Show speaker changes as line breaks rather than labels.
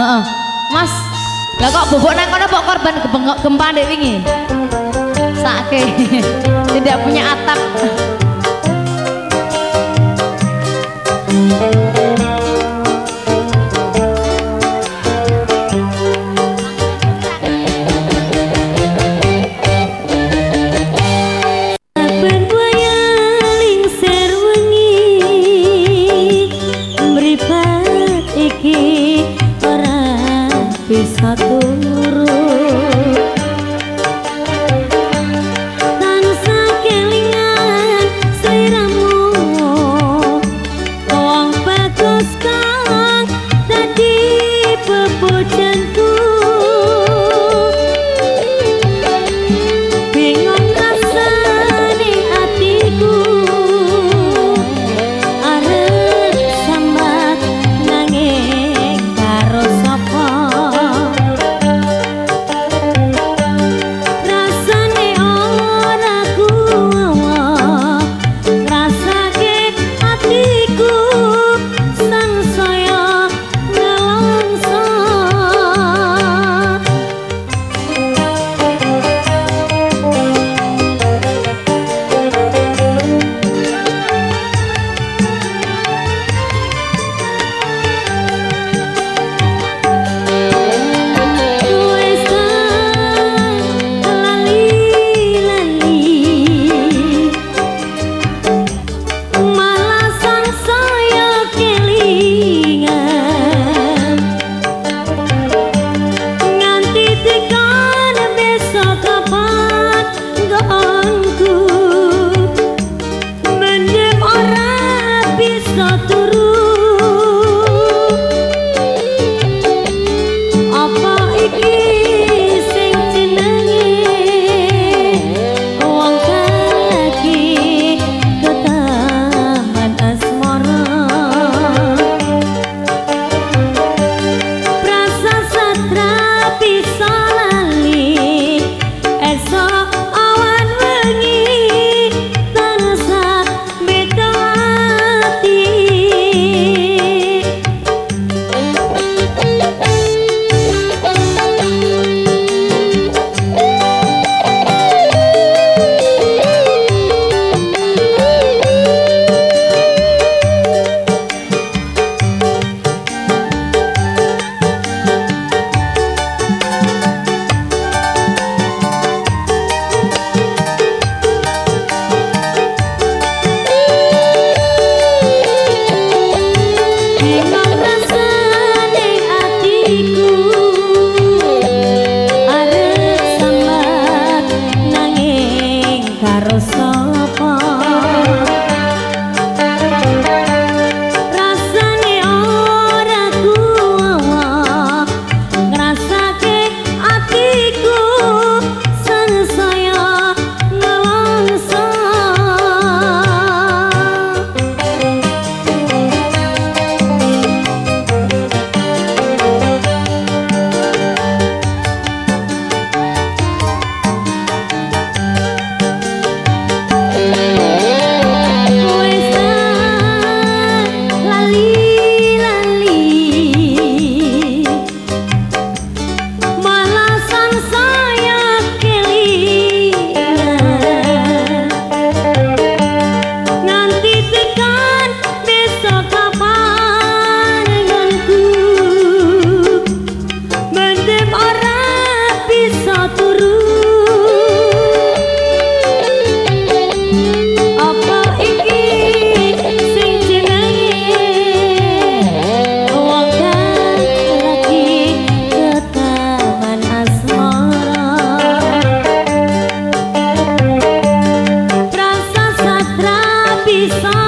Mas, lah kok bubuk nang kono kok korban gempa ndek wingi? Sake. Tidak punya atap. Terima kasih tapi satu Lisa.